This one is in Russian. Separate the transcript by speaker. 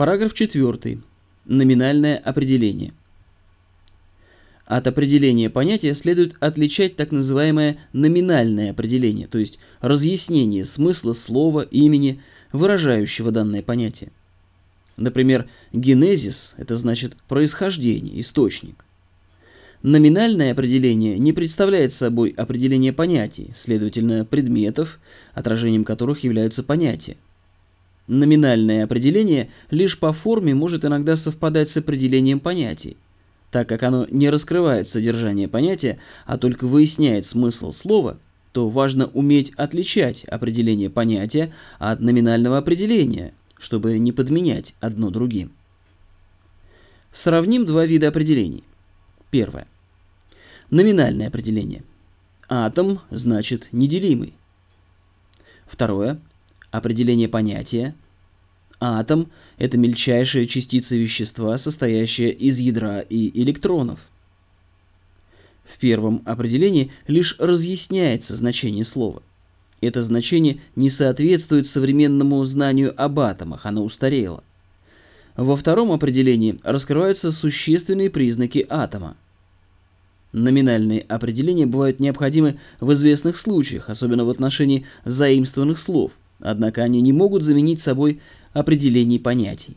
Speaker 1: Параграф 4. Номинальное определение. От определения понятия следует отличать так называемое номинальное определение, то есть разъяснение смысла слова, имени, выражающего данное понятие. Например, генезис – это значит происхождение, источник. Номинальное определение не представляет собой определение понятий, следовательно, предметов, отражением которых являются понятия. Номинальное определение лишь по форме может иногда совпадать с определением понятий. Так как оно не раскрывает содержание понятия, а только выясняет смысл слова, то важно уметь отличать определение понятия от номинального определения, чтобы не подменять одно другим. Сравним два вида определений. Первое. Номинальное определение. Атом значит неделимый. Второе. Определение понятия. Атом – это мельчайшая частица вещества, состоящая из ядра и электронов. В первом определении лишь разъясняется значение слова. Это значение не соответствует современному знанию об атомах, оно устарело. Во втором определении раскрываются существенные признаки атома. Номинальные определения бывают необходимы в известных случаях, особенно в отношении заимствованных слов, однако они не могут заменить собой определений понятий.